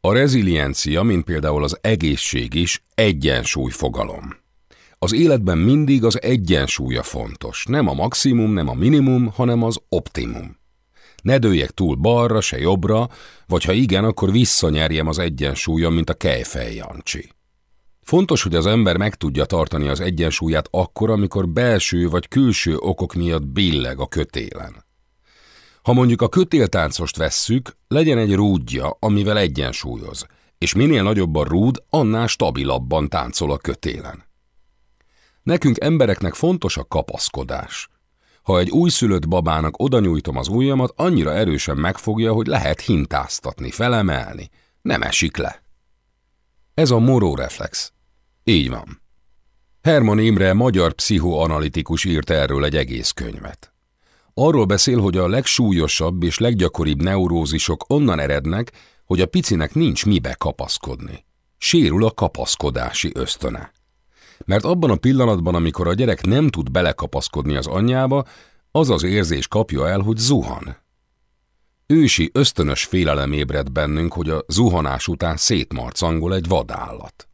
A reziliencia, mint például az egészség is, egyensúly fogalom. Az életben mindig az egyensúlya fontos, nem a maximum, nem a minimum, hanem az optimum. Ne dőljek túl balra, se jobbra, vagy ha igen, akkor visszanyerjem az egyensúlyom, mint a kejfej Jancsi. Fontos, hogy az ember meg tudja tartani az egyensúlyát akkor, amikor belső vagy külső okok miatt billeg a kötélen. Ha mondjuk a kötéltáncost vesszük, legyen egy rúdja, amivel egyensúlyoz, és minél nagyobb a rúd, annál stabilabban táncol a kötélen. Nekünk embereknek fontos a kapaszkodás. Ha egy újszülött babának oda nyújtom az ujjamat, annyira erősen megfogja, hogy lehet hintáztatni, felemelni. Nem esik le. Ez a moró reflex. Így van. Herman Imre, magyar pszichoanalitikus írt erről egy egész könyvet. Arról beszél, hogy a legsúlyosabb és leggyakoribb neurózisok onnan erednek, hogy a picinek nincs mibe kapaszkodni. Sérül a kapaszkodási ösztöne. Mert abban a pillanatban, amikor a gyerek nem tud belekapaszkodni az anyjába, az az érzés kapja el, hogy zuhan. Ősi ösztönös félelem ébred bennünk, hogy a zuhanás után szétmarcangol egy vadállat.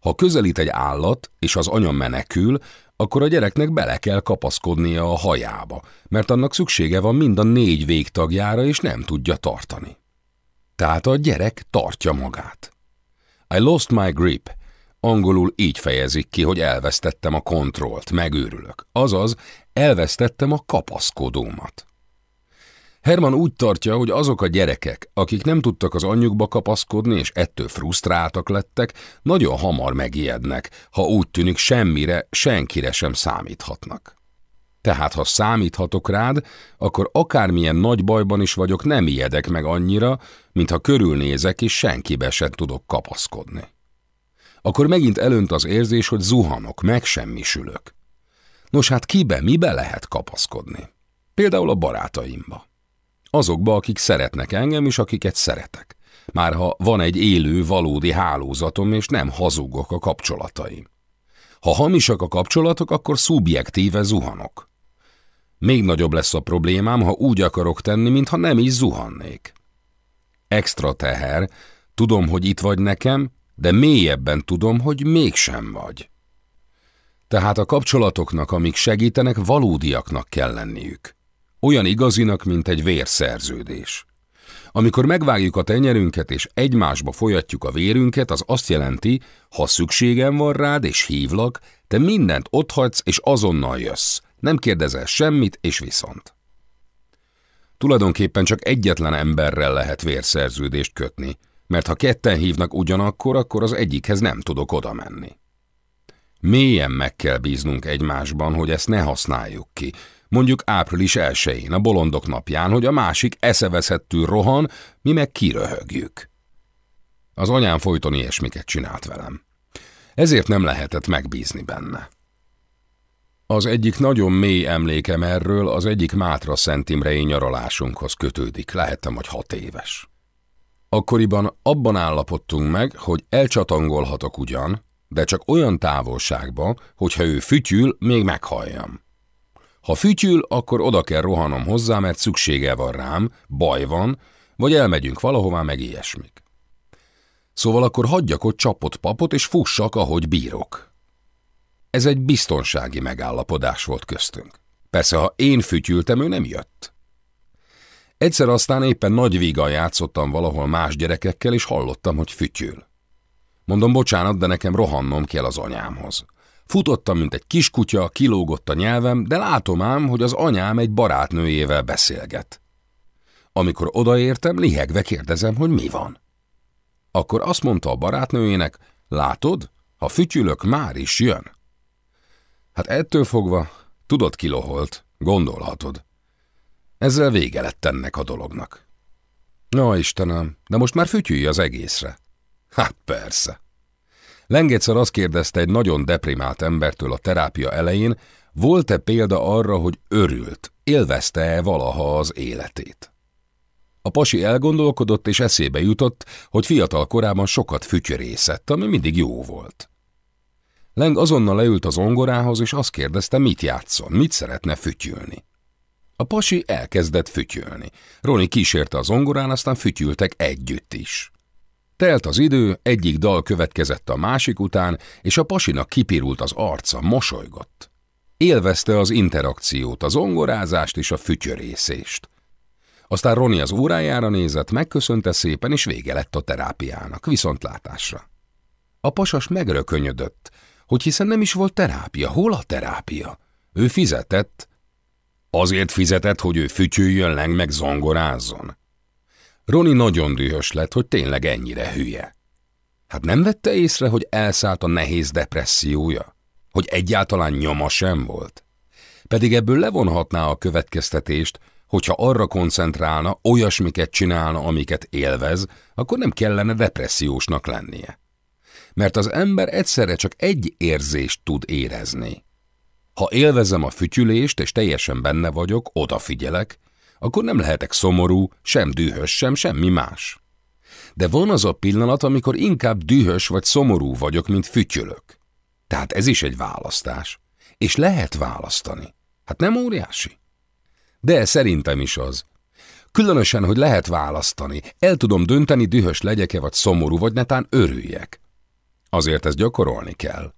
Ha közelít egy állat, és az anya menekül, akkor a gyereknek bele kell kapaszkodnia a hajába, mert annak szüksége van mind a négy végtagjára, és nem tudja tartani. Tehát a gyerek tartja magát. I lost my grip. Angolul így fejezik ki, hogy elvesztettem a kontrollt, megőrülök. Azaz, elvesztettem a kapaszkodómat. Herman úgy tartja, hogy azok a gyerekek, akik nem tudtak az anyjukba kapaszkodni, és ettől frusztráltak lettek, nagyon hamar megijednek, ha úgy tűnik semmire, senkire sem számíthatnak. Tehát, ha számíthatok rád, akkor akármilyen nagy bajban is vagyok, nem ijedek meg annyira, mintha körülnézek, és senkibe sem tudok kapaszkodni. Akkor megint elönt az érzés, hogy zuhanok, megsemmisülök. Nos hát kibe, mibe lehet kapaszkodni? Például a barátaimba. Azokba, akik szeretnek engem, és akiket szeretek. Már ha van egy élő, valódi hálózatom, és nem hazugok a kapcsolataim. Ha hamisak a kapcsolatok, akkor szubjektíve zuhanok. Még nagyobb lesz a problémám, ha úgy akarok tenni, mintha nem is zuhannék. Extra teher, tudom, hogy itt vagy nekem, de mélyebben tudom, hogy mégsem vagy. Tehát a kapcsolatoknak, amik segítenek, valódiaknak kell lenniük. Olyan igazinak, mint egy vérszerződés. Amikor megvágjuk a tenyerünket és egymásba folyatjuk a vérünket, az azt jelenti, ha szükségem van rád és hívlak, te mindent otthagysz és azonnal jössz. Nem kérdezel semmit és viszont. Tulajdonképpen csak egyetlen emberrel lehet vérszerződést kötni, mert ha ketten hívnak ugyanakkor, akkor az egyikhez nem tudok oda menni. Mélyen meg kell bíznunk egymásban, hogy ezt ne használjuk ki, mondjuk április elsőjén, a bolondok napján, hogy a másik eszeveszettül rohan, mi meg kiröhögjük. Az anyám folyton ilyesmiket csinált velem. Ezért nem lehetett megbízni benne. Az egyik nagyon mély emlékem erről az egyik Mátra Szent nyaralásunkhoz kötődik, lehettem vagy hat éves. Akkoriban abban állapodtunk meg, hogy elcsatangolhatok ugyan, de csak olyan távolságba, hogyha ő fütyül, még meghalljam. Ha fütyül, akkor oda kell rohanom hozzá, mert szüksége van rám, baj van, vagy elmegyünk valahová, meg ilyesmik. Szóval akkor hagyjak ott csapott papot, és fussak, ahogy bírok. Ez egy biztonsági megállapodás volt köztünk. Persze, ha én fütyültem, ő nem jött. Egyszer aztán éppen nagy vígan játszottam valahol más gyerekekkel, és hallottam, hogy fütyül. Mondom, bocsánat, de nekem rohannom kell az anyámhoz. Futottam, mint egy kiskutya, kilógott a nyelvem, de látom ám, hogy az anyám egy barátnőjével beszélget. Amikor odaértem, lihegve kérdezem, hogy mi van. Akkor azt mondta a barátnőjének, látod, ha fütyülök, már is jön. Hát ettől fogva, tudod kiloholt, gondolhatod. Ezzel vége lett ennek a dolognak. Na Istenem, de most már fütyülj az egészre. Hát persze. Lengetszar azt kérdezte egy nagyon deprimált embertől a terápia elején, volt-e példa arra, hogy örült, élvezte-e valaha az életét. A pasi elgondolkodott, és eszébe jutott, hogy fiatal korában sokat fütyörészett, ami mindig jó volt. Leng azonnal leült az ongorához, és azt kérdezte, mit játszon, mit szeretne fütyülni. A pasi elkezdett fütyülni. Roni kísérte az ongorán, aztán fütyültek együtt is. Telt az idő, egyik dal következett a másik után, és a pasinak kipirult az arca, mosolygott. Élvezte az interakciót, az ongorázást és a fütyörészést. Aztán Roni az órájára nézett, megköszönte szépen, és vége lett a terápiának, viszontlátásra. A pasas megrökönyödött, hogy hiszen nem is volt terápia. Hol a terápia? Ő fizetett. Azért fizetett, hogy ő fütyüljön leng meg zongorázzon. Roni nagyon dühös lett, hogy tényleg ennyire hülye. Hát nem vette észre, hogy elszállt a nehéz depressziója? Hogy egyáltalán nyoma sem volt? Pedig ebből levonhatná a következtetést, hogyha arra koncentrálna, olyasmiket csinálna, amiket élvez, akkor nem kellene depressziósnak lennie. Mert az ember egyszerre csak egy érzést tud érezni. Ha élvezem a fütyülést, és teljesen benne vagyok, odafigyelek, akkor nem lehetek szomorú, sem dühös, sem semmi más. De van az a pillanat, amikor inkább dühös vagy szomorú vagyok, mint fütyülök. Tehát ez is egy választás. És lehet választani. Hát nem óriási? De szerintem is az. Különösen, hogy lehet választani. El tudom dönteni, dühös legyek-e, vagy szomorú, vagy netán örüljek. Azért ezt gyakorolni kell.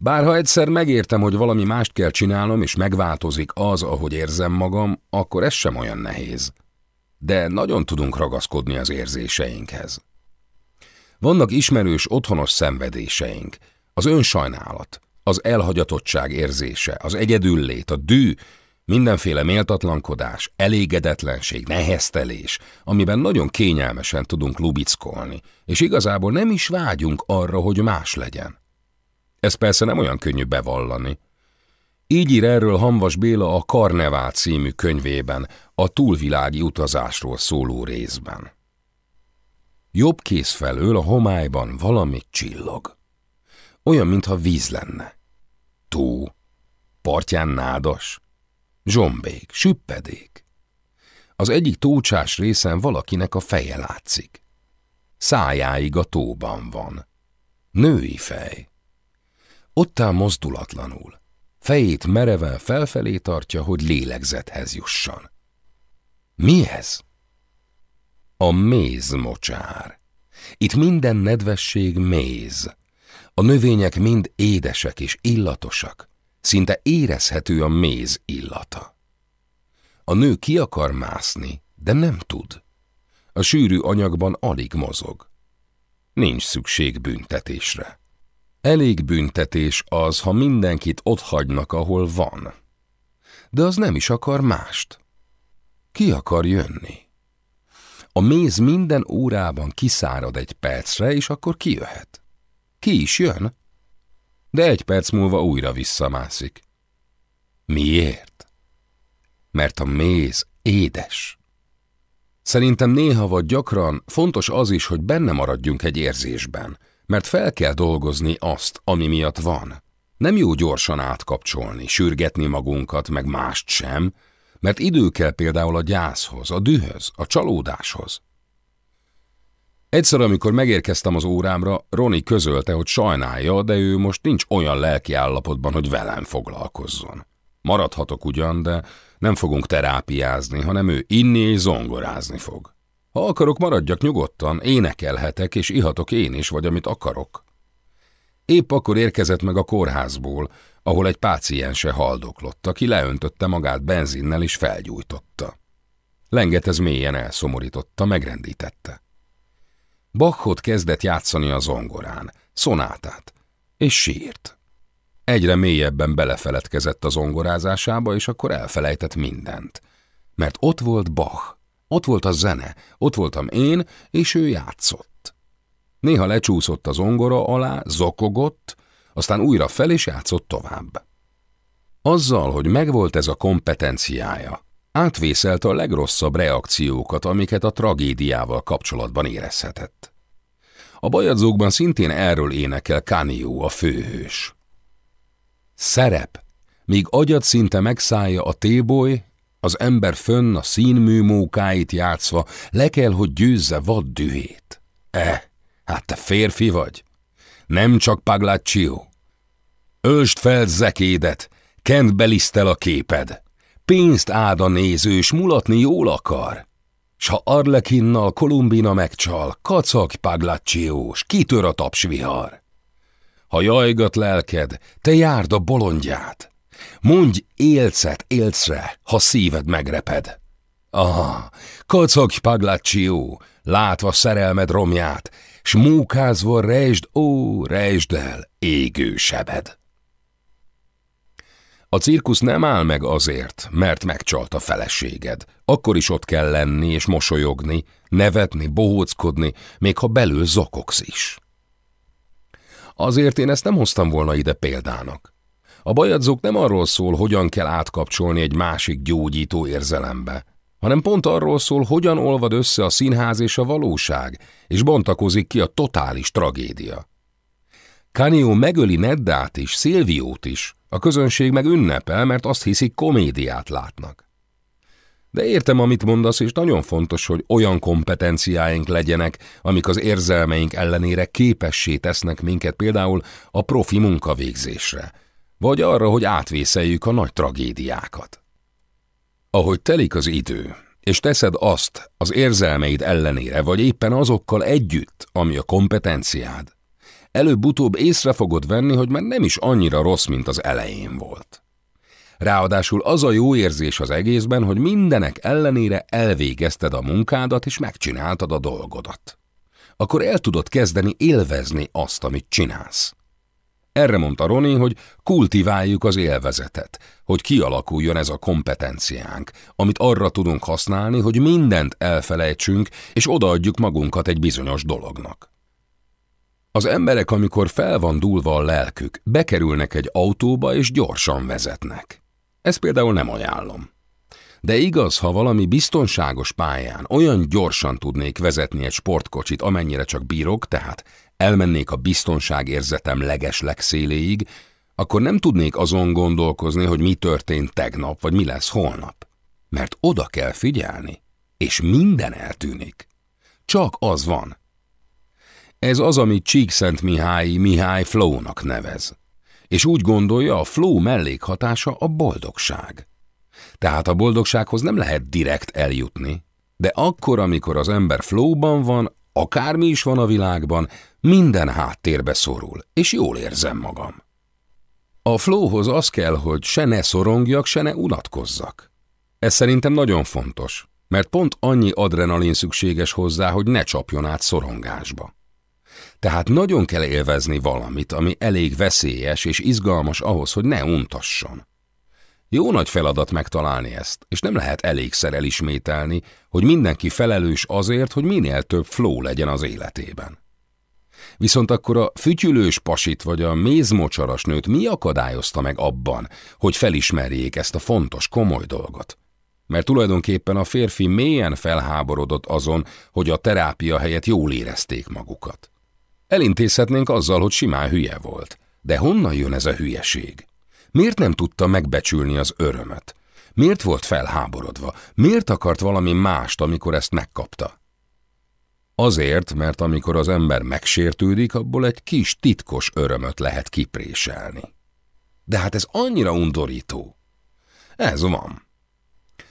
Bárha egyszer megértem, hogy valami mást kell csinálnom, és megváltozik az, ahogy érzem magam, akkor ez sem olyan nehéz. De nagyon tudunk ragaszkodni az érzéseinkhez. Vannak ismerős otthonos szenvedéseink, az önsajnálat, az elhagyatottság érzése, az egyedüllét, a dű, mindenféle méltatlankodás, elégedetlenség, neheztelés, amiben nagyon kényelmesen tudunk lubickolni, és igazából nem is vágyunk arra, hogy más legyen. Ez persze nem olyan könnyű bevallani. Így ír erről Hamvas Béla a Karnevál című könyvében, a túlvilági utazásról szóló részben. Jobb kész felől a homályban valami csillog. Olyan, mintha víz lenne. Tó, partján nádas, zsombék, süppedék. Az egyik tócsás részen valakinek a feje látszik. Szájáig a tóban van. Női fej. Ott áll mozdulatlanul. Fejét mereven felfelé tartja, hogy lélegzethez jusson. Mi ez? A mézmocsár. Itt minden nedvesség méz. A növények mind édesek és illatosak. Szinte érezhető a méz illata. A nő ki akar mászni, de nem tud. A sűrű anyagban alig mozog. Nincs szükség büntetésre. Elég büntetés az, ha mindenkit ott hagynak, ahol van. De az nem is akar mást. Ki akar jönni? A méz minden órában kiszárad egy percre, és akkor kijöhet. Ki is jön? De egy perc múlva újra visszamászik. Miért? Mert a méz édes. Szerintem néha vagy gyakran fontos az is, hogy benne maradjunk egy érzésben – mert fel kell dolgozni azt, ami miatt van. Nem jó gyorsan átkapcsolni, sürgetni magunkat, meg mást sem, mert idő kell például a gyászhoz, a dühöz, a csalódáshoz. Egyszer, amikor megérkeztem az órámra, Roni közölte, hogy sajnálja, de ő most nincs olyan lelki állapotban, hogy velem foglalkozzon. Maradhatok ugyan, de nem fogunk terápiázni, hanem ő inni és zongorázni fog. Ha akarok, maradjak nyugodtan, énekelhetek, és ihatok én is, vagy amit akarok. Épp akkor érkezett meg a kórházból, ahol egy páciense haldoklott, aki leöntötte magát benzinnel és felgyújtotta. Lenget ez mélyen elszomorította, megrendítette. Bachot kezdett játszani a zongorán, szonátát, és sírt. Egyre mélyebben belefeledkezett a zongorázásába, és akkor elfelejtett mindent. Mert ott volt Bach, ott volt a zene, ott voltam én, és ő játszott. Néha lecsúszott az ongora alá, zokogott, aztán újra fel és játszott tovább. Azzal, hogy megvolt ez a kompetenciája, átvészelt a legrosszabb reakciókat, amiket a tragédiával kapcsolatban érezhetett. A bajadzókban szintén erről énekel Kanió, a főhős. Szerep, míg agyad szinte megszállja a téboly, az ember fönn a színmű mókáit játszva le kell, hogy győzze vad dühét. Eh, hát te férfi vagy. Nem csak Paglaccio. Ölst fel zekédet, kent belisztel a képed. Pénzt áld a néző, s mulatni jól akar. S ha Arlekinnal Kolumbina megcsal, kacak paglacciós, kitör a tapsvihar. Ha jajgat lelked, te járd a bolondját. Mondj élcet élcre, ha szíved megreped. Aha, kacag paglacció, látva szerelmed romját, s múkázva rejsd, ó, rejsd el, égő sebed. A cirkusz nem áll meg azért, mert megcsalt a feleséged. Akkor is ott kell lenni és mosolyogni, nevetni, bohóckodni, még ha belül zokogsz is. Azért én ezt nem hoztam volna ide példának. A bajadzók nem arról szól, hogyan kell átkapcsolni egy másik gyógyító érzelembe, hanem pont arról szól, hogyan olvad össze a színház és a valóság, és bontakozik ki a totális tragédia. Canio megöli Neddát is, Szilviót is, a közönség meg ünnepel, mert azt hiszik, komédiát látnak. De értem, amit mondasz, és nagyon fontos, hogy olyan kompetenciáink legyenek, amik az érzelmeink ellenére képessé tesznek minket például a profi munkavégzésre, vagy arra, hogy átvészeljük a nagy tragédiákat. Ahogy telik az idő, és teszed azt az érzelmeid ellenére, vagy éppen azokkal együtt, ami a kompetenciád, előbb-utóbb észre fogod venni, hogy már nem is annyira rossz, mint az elején volt. Ráadásul az a jó érzés az egészben, hogy mindenek ellenére elvégezted a munkádat és megcsináltad a dolgodat. Akkor el tudod kezdeni élvezni azt, amit csinálsz. Erre mondta Roni, hogy kultiváljuk az élvezetet, hogy kialakuljon ez a kompetenciánk, amit arra tudunk használni, hogy mindent elfelejtsünk, és odaadjuk magunkat egy bizonyos dolognak. Az emberek, amikor fel van dúlva a lelkük, bekerülnek egy autóba és gyorsan vezetnek. Ezt például nem ajánlom. De igaz, ha valami biztonságos pályán olyan gyorsan tudnék vezetni egy sportkocsit, amennyire csak bírok, tehát elmennék a biztonságérzetem leges legszéléig, akkor nem tudnék azon gondolkozni, hogy mi történt tegnap, vagy mi lesz holnap. Mert oda kell figyelni, és minden eltűnik. Csak az van. Ez az, amit Csíkszent Mihály Mihály Flow-nak nevez. És úgy gondolja, a flow mellékhatása a boldogság. Tehát a boldogsághoz nem lehet direkt eljutni, de akkor, amikor az ember flowban van, akármi is van a világban, minden háttérbe szorul, és jól érzem magam. A flowhoz az kell, hogy se ne szorongjak, se ne unatkozzak. Ez szerintem nagyon fontos, mert pont annyi adrenalin szükséges hozzá, hogy ne csapjon át szorongásba. Tehát nagyon kell élvezni valamit, ami elég veszélyes és izgalmas ahhoz, hogy ne untasson. Jó nagy feladat megtalálni ezt, és nem lehet elégszer elismételni, hogy mindenki felelős azért, hogy minél több flow legyen az életében. Viszont akkor a fütyülős pasit vagy a mézmocsaras nőt mi akadályozta meg abban, hogy felismerjék ezt a fontos, komoly dolgot? Mert tulajdonképpen a férfi mélyen felháborodott azon, hogy a terápia helyett jól érezték magukat. Elintézhetnénk azzal, hogy simán hülye volt. De honnan jön ez a hülyeség? Miért nem tudta megbecsülni az örömöt? Miért volt felháborodva? Miért akart valami mást, amikor ezt megkapta? Azért, mert amikor az ember megsértődik, abból egy kis titkos örömöt lehet kipréselni. De hát ez annyira undorító. Ez van.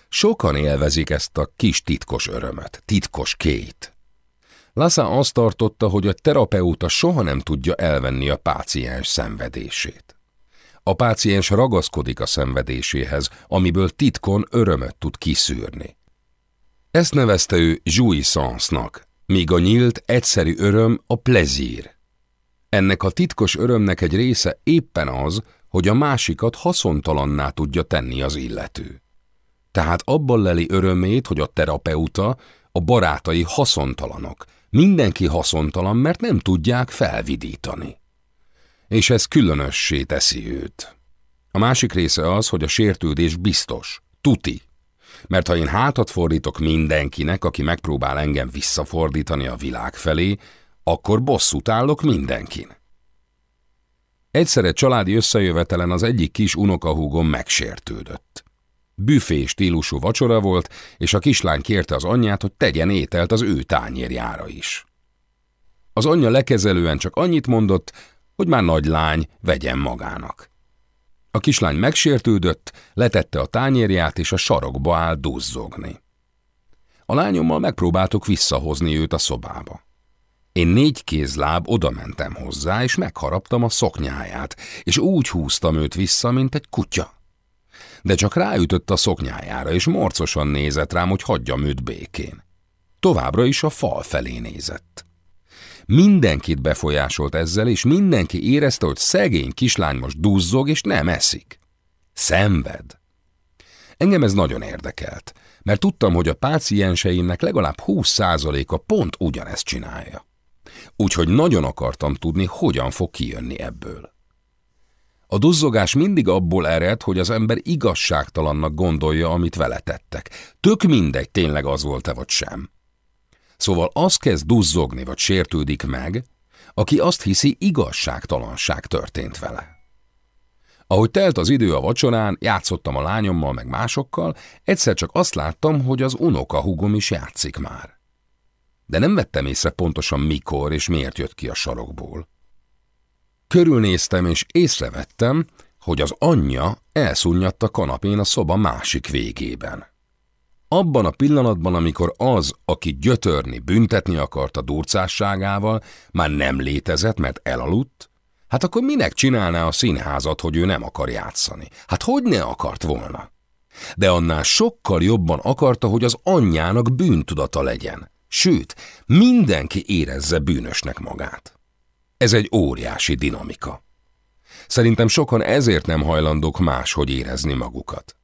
Sokan élvezik ezt a kis titkos örömöt, titkos két. Lassa azt tartotta, hogy a terapeuta soha nem tudja elvenni a páciens szenvedését. A páciens ragaszkodik a szenvedéséhez, amiből titkon örömöt tud kiszűrni. Ezt nevezte ő jouissance-nak, míg a nyílt, egyszerű öröm a plezír. Ennek a titkos örömnek egy része éppen az, hogy a másikat haszontalanná tudja tenni az illető. Tehát abban leli örömét, hogy a terapeuta, a barátai haszontalanok, Mindenki haszontalan, mert nem tudják felvidítani. És ez különössé teszi őt. A másik része az, hogy a sértődés biztos, tuti. Mert ha én hátat fordítok mindenkinek, aki megpróbál engem visszafordítani a világ felé, akkor bosszút állok mindenkin. Egyszer egy családi összejövetelen az egyik kis unokahúgom megsértődött. Büfé stílusú vacsora volt, és a kislány kérte az anyját, hogy tegyen ételt az ő tányérjára is. Az anyja lekezelően csak annyit mondott, hogy már nagy lány, vegyen magának. A kislány megsértődött, letette a tányérját, és a sarokba áll duzzogni. A lányommal megpróbáltuk visszahozni őt a szobába. Én négy kézláb oda mentem hozzá, és megharaptam a szoknyáját, és úgy húztam őt vissza, mint egy kutya. De csak ráütött a szoknyájára, és morcosan nézett rám, hogy hagyjam őt békén. Továbbra is a fal felé nézett. Mindenkit befolyásolt ezzel, és mindenki érezte, hogy szegény kislány most duzzog, és nem eszik. Szenved. Engem ez nagyon érdekelt, mert tudtam, hogy a pácienseimnek legalább 20%-a pont ugyanezt csinálja. Úgyhogy nagyon akartam tudni, hogyan fog kijönni ebből. A duzzogás mindig abból ered, hogy az ember igazságtalannak gondolja, amit vele tettek. Tök mindegy, tényleg az volt-e vagy sem. Szóval az kezd duzzogni vagy sértődik meg, aki azt hiszi, igazságtalanság történt vele. Ahogy telt az idő a vacsorán, játszottam a lányommal meg másokkal, egyszer csak azt láttam, hogy az unoka hugom is játszik már. De nem vettem észre pontosan mikor és miért jött ki a sarokból. Körülnéztem és észrevettem, hogy az anyja elszunnyadt a kanapén a szoba másik végében. Abban a pillanatban, amikor az, aki gyötörni, büntetni akart a durcásságával, már nem létezett, mert elaludt, hát akkor minek csinálná a színházat, hogy ő nem akar játszani? Hát hogy ne akart volna? De annál sokkal jobban akarta, hogy az anyjának bűntudata legyen. Sőt, mindenki érezze bűnösnek magát. Ez egy óriási dinamika. Szerintem sokan ezért nem hajlandók máshogy érezni magukat.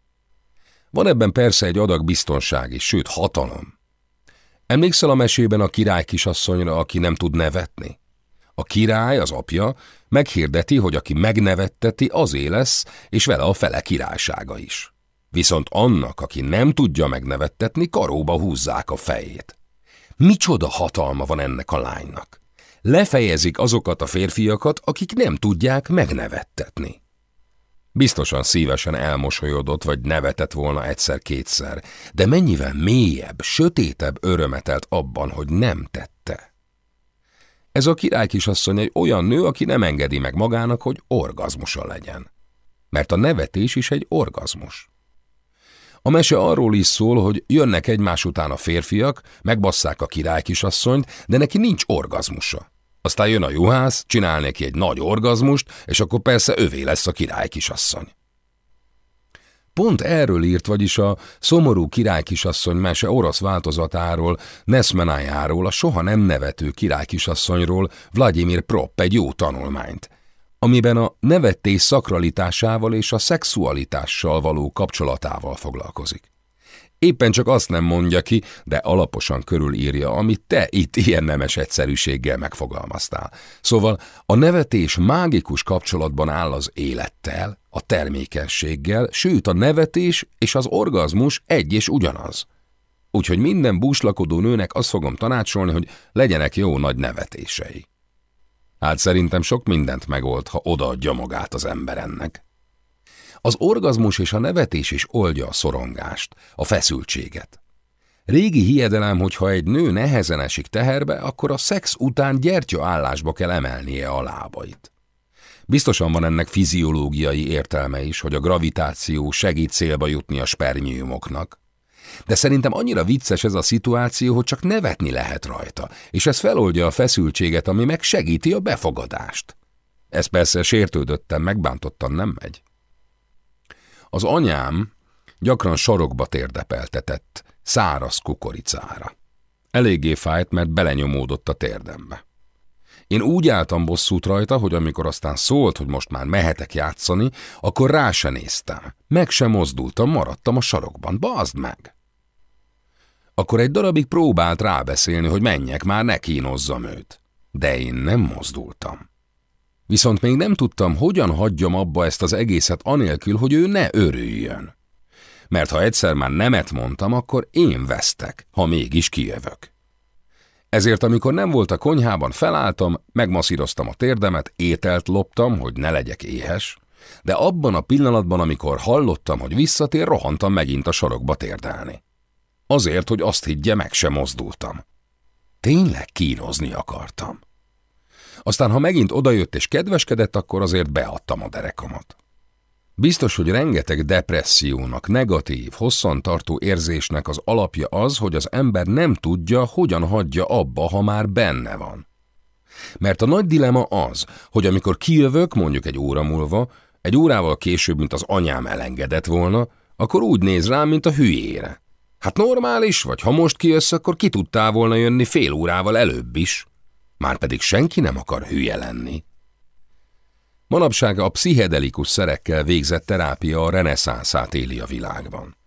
Van ebben persze egy adag biztonság is, sőt hatalom. Emlékszel a mesében a király kisasszonyra, aki nem tud nevetni? A király, az apja, meghirdeti, hogy aki megnevetteti, azé lesz, és vele a fele királysága is. Viszont annak, aki nem tudja megnevettetni, karóba húzzák a fejét. Micsoda hatalma van ennek a lánynak? Lefejezik azokat a férfiakat, akik nem tudják megnevettetni. Biztosan szívesen elmosolyodott, vagy nevetett volna egyszer-kétszer, de mennyivel mélyebb, sötétebb örömetelt abban, hogy nem tette. Ez a király kisasszony egy olyan nő, aki nem engedi meg magának, hogy orgazmusa legyen. Mert a nevetés is egy orgazmus. A mese arról is szól, hogy jönnek egymás után a férfiak, megbasszák a király kisasszonyt, de neki nincs orgazmusa. Aztán jön a juhász, csinál neki egy nagy orgazmust, és akkor persze övé lesz a király kisasszony. Pont erről írt, vagyis a szomorú királykisasszony mese orosz változatáról, Neszmenájáról, a soha nem nevető királykisasszonyról Vladimir Propp egy jó tanulmányt, amiben a nevettés szakralitásával és a szexualitással való kapcsolatával foglalkozik. Éppen csak azt nem mondja ki, de alaposan körülírja, amit te itt ilyen nemes egyszerűséggel megfogalmaztál. Szóval a nevetés mágikus kapcsolatban áll az élettel, a termékenységgel, sőt a nevetés és az orgazmus egy és ugyanaz. Úgyhogy minden búslakodó nőnek azt fogom tanácsolni, hogy legyenek jó nagy nevetései. Hát szerintem sok mindent megold, ha odaadja magát az ember ennek. Az orgazmus és a nevetés is oldja a szorongást, a feszültséget. Régi hiedelem, hogy ha egy nő nehezen esik teherbe, akkor a szex után gyertya állásba kell emelnie a lábait. Biztosan van ennek fiziológiai értelme is, hogy a gravitáció segít célba jutni a spermiumoknak. De szerintem annyira vicces ez a szituáció, hogy csak nevetni lehet rajta, és ez feloldja a feszültséget, ami meg segíti a befogadást. Ez persze sértődöttem, megbántottan nem megy. Az anyám gyakran sarokba térdepeltetett, száraz kukoricára. Eléggé fájt, mert belenyomódott a térdembe. Én úgy álltam bosszút rajta, hogy amikor aztán szólt, hogy most már mehetek játszani, akkor rá se néztem. Meg sem mozdultam, maradtam a sarokban. Bazd meg! Akkor egy darabig próbált rábeszélni, hogy menjek, már ne kínozzam őt. De én nem mozdultam. Viszont még nem tudtam, hogyan hagyjam abba ezt az egészet anélkül, hogy ő ne örüljön. Mert ha egyszer már nemet mondtam, akkor én vesztek, ha mégis kijövök. Ezért, amikor nem volt a konyhában, felálltam, megmaszíroztam a térdemet, ételt loptam, hogy ne legyek éhes, de abban a pillanatban, amikor hallottam, hogy visszatér, rohantam megint a sorokba térdelni. Azért, hogy azt higgye, meg sem mozdultam. Tényleg kínozni akartam. Aztán, ha megint odajött és kedveskedett, akkor azért beadtam a derekamat. Biztos, hogy rengeteg depressziónak, negatív, hosszantartó érzésnek az alapja az, hogy az ember nem tudja, hogyan hagyja abba, ha már benne van. Mert a nagy dilema az, hogy amikor kijövök, mondjuk egy óra múlva, egy órával később, mint az anyám elengedett volna, akkor úgy néz rám, mint a hülyére. Hát normális, vagy ha most kijössz, akkor ki tudtál volna jönni fél órával előbb is. Márpedig senki nem akar hülye lenni. Manapság a pszichedelikus szerekkel végzett terápia a reneszánszát éli a világban.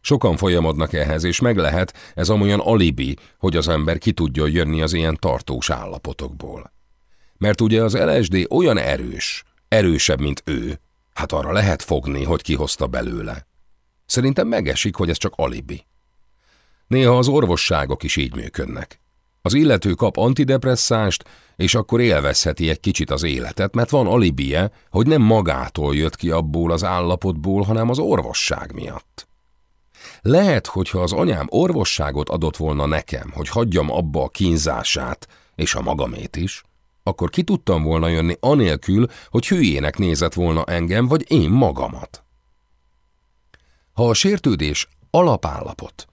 Sokan folyamodnak ehhez, és meg lehet, ez amolyan alibi, hogy az ember ki tudjon jönni az ilyen tartós állapotokból. Mert ugye az LSD olyan erős, erősebb, mint ő, hát arra lehet fogni, hogy kihozta belőle. Szerintem megesik, hogy ez csak alibi. Néha az orvosságok is így működnek. Az illető kap antidepresszást, és akkor élvezheti egy kicsit az életet, mert van alibie, hogy nem magától jött ki abból az állapotból, hanem az orvosság miatt. Lehet, hogyha az anyám orvosságot adott volna nekem, hogy hagyjam abba a kínzását, és a magamét is, akkor ki tudtam volna jönni anélkül, hogy hülyének nézett volna engem, vagy én magamat. Ha a sértődés alapállapot,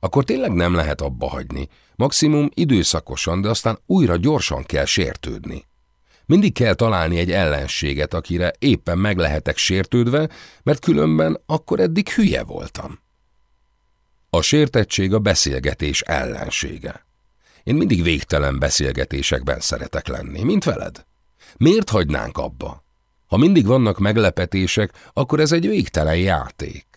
akkor tényleg nem lehet abba hagyni, maximum időszakosan, de aztán újra gyorsan kell sértődni. Mindig kell találni egy ellenséget, akire éppen meg lehetek sértődve, mert különben akkor eddig hülye voltam. A sértettség a beszélgetés ellensége. Én mindig végtelen beszélgetésekben szeretek lenni, mint veled. Miért hagynánk abba? Ha mindig vannak meglepetések, akkor ez egy végtelen játék.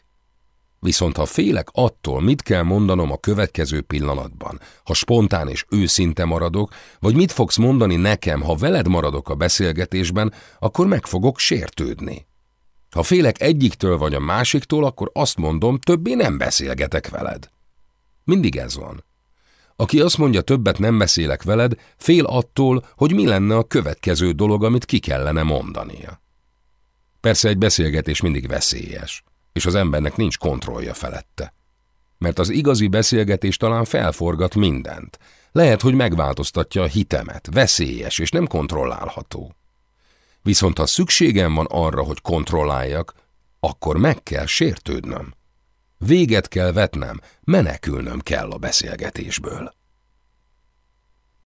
Viszont ha félek attól, mit kell mondanom a következő pillanatban, ha spontán és őszinte maradok, vagy mit fogsz mondani nekem, ha veled maradok a beszélgetésben, akkor meg fogok sértődni. Ha félek egyiktől vagy a másiktól, akkor azt mondom, többé nem beszélgetek veled. Mindig ez van. Aki azt mondja, többet nem beszélek veled, fél attól, hogy mi lenne a következő dolog, amit ki kellene mondania. Persze egy beszélgetés mindig veszélyes és az embernek nincs kontrollja felette. Mert az igazi beszélgetés talán felforgat mindent. Lehet, hogy megváltoztatja a hitemet, veszélyes és nem kontrollálható. Viszont ha szükségem van arra, hogy kontrolláljak, akkor meg kell sértődnöm. Véget kell vetnem, menekülnöm kell a beszélgetésből.